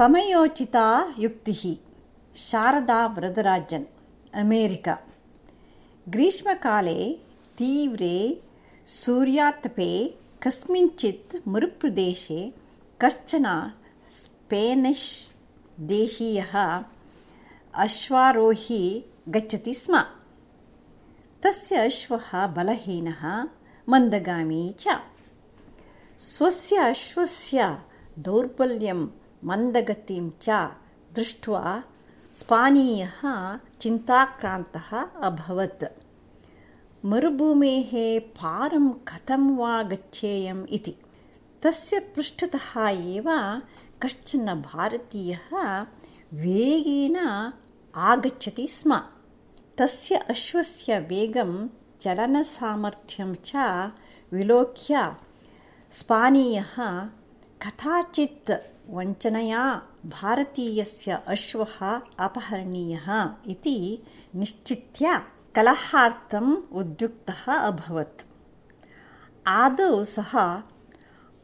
समयोचिता युक्तिः शारदा वरदराजन् अमेरिका ग्रीष्मकाले तीव्रे सूर्यातपे कस्मिंश्चित् मरुप्रदेशे कश्चन स्पेनिश् देशीयः अश्वारोही गच्छति स्म तस्य अश्वः बलहीनः मन्दगामी च स्वस्य अश्वस्य दौर्बल्यं मन्दगतिं च दृष्ट्वा स्पानीयः चिन्ताक्रान्तः अभवत्। मरुभूमेः पारं कथं वा गच्छेयम् इति। तस्य पृष्ठतः एव कश्चन भारतीयः वेगेन आगच्छति स्म। तस्य अश्वस्य वेगं चलनसामर्थ्यं च विलोक्य स्पानीयः कथाचित् वञ्चनया भारतीयस्य अश्वः अपहरणीयः इति निश्चित्य कलहार्थम् उद्युक्तः अभवत्। आदौ सः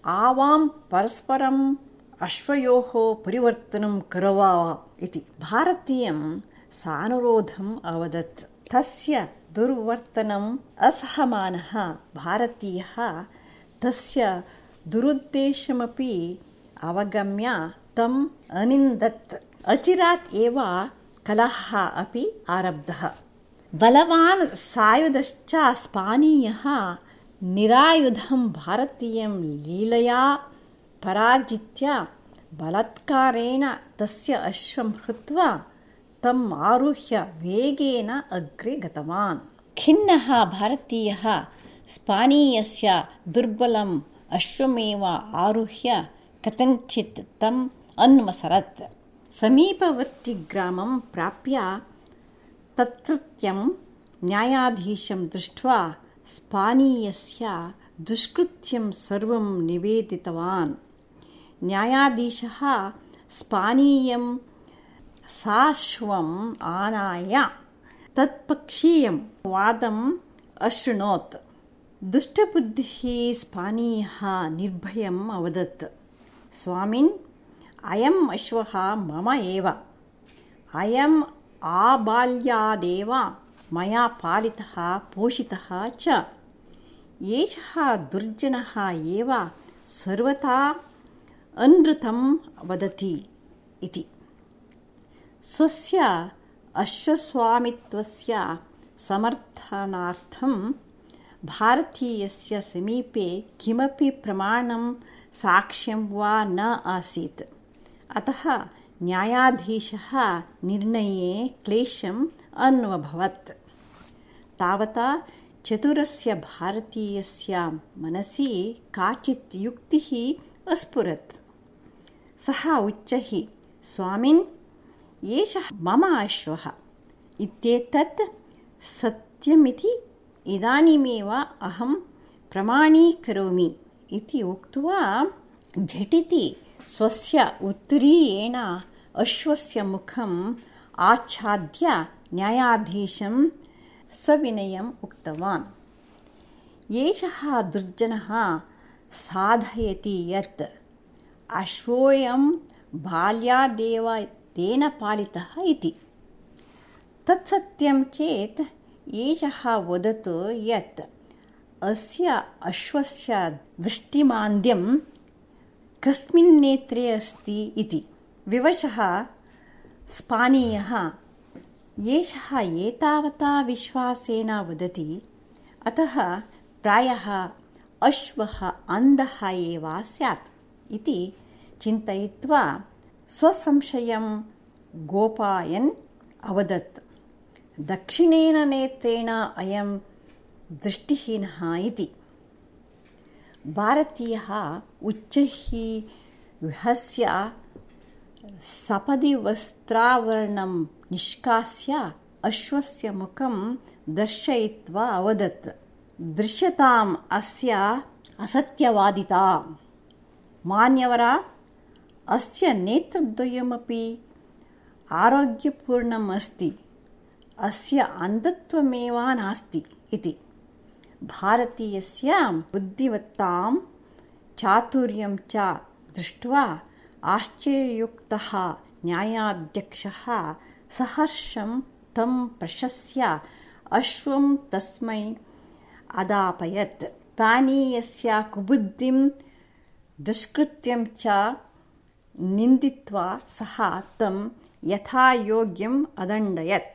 आवां परस्परम् अश्वयोः परिवर्तनं करवा इति भारतीयं सानुरोधम् अवदत्। तस्य दुर्वर्तनम् असहमानः भारतीयः तस्य दुरुद्देशमपि अवगम्य तम् अनिन्दत्। अचिरात् एव कलहः अपि आरब्धः। बलवान् सायुधश्च स्पानीयः निरायुधं भारतीयं लीलया पराजित्य बलात्कारेण तस्य अश्वं हृत्वा तम् आरुह्य वेगेन अग्रे गतवान्। खिन्नः भारतीयः स्पानीयस्य दुर्बलम् अश्वमेव आरुह्य कथञ्चित् तम् अन्वसरत्। समीपवर्तिग्रामं प्राप्य तत्रत्यं न्यायाधीशं दृष्ट्वा स्पानीयस्य दुष्कृत्यं सर्वं निवेदितवान्। न्यायाधीशः स्पानीयं साश्वम् आनाय तत्पक्षीयं वादम् अशृणोत् दुष्टबुद्धिः स्पानीयः निर्भयम् अवदत् स्वामिन् अयम् अश्वः मम एव। अयम् आबाल्यादेव मया पालितः पोषितः च। एषः दुर्जनः एव सर्वथा अनृतं वदति इति। स्वस्य अश्वस्वामित्वस्य समर्थनार्थं भारतीयस्य समीपे किमपि प्रमाणं साक्ष्यं वा न आसीत्। अतः न्यायाधीशः निर्णये क्लेशम् अन्वभवत्। तावता चतुरस्य भारतीयस्य मनसि काचित् युक्तिः अस्फुरत्। सः उच्चैः, स्वामिन्, एषः मम अश्वः। इत्येतत् सत्यमिति इदानीमेव अहं प्रमाणीकरोमि। इति उक्त्वा झटिति स्वस्य उत्तरीयेण अश्वस्य मुखम् आच्छाद्य न्यायाधीशं सविनयम् उक्तवान्। एषः दुर्जनः साधयति यत् अश्वोऽयं बाल्यादेव तेन पालितः इति। तत्सत्यं चेत् एषः वदतु यत् अस्य अश्वस्य दृष्टिमान्द्यं कस्मिन् नेत्रे अस्ति इति। विवशः स्पानीयः एषः एतावता विश्वासेन वदति अतः प्रायः अश्वः अन्धः एव स्यात् इति चिन्तयित्वा स्वसंशयं गोपायन् अवदत्। दक्षिणेन नेत्रेण अयं दृष्टिहीनः इति भारतीयः उच्चैः विहस्य सपदि वस्त्रावरणं निष्कास्य अश्वस्य मुखं दर्शयित्वा अवदत् दृश्यताम् अस्य असत्यवादिता मान्यवर अस्य नेत्रद्वयमपि आरोग्यपूर्णम् अस्ति अस्य अन्धत्वमेव नास्ति इति भारतीयस्य बुद्धिमत्तां चातुर्यं च दृष्ट्वा आश्चर्ययुक्तः न्यायाध्यक्षः सहर्षं तं प्रशस्य अश्वं तस्मै अदापयत्। पानीयस्य कुबुद्धिं दुष्कृत्यं च निन्दित्वा सः तं यथायोग्यम् अदण्डयत्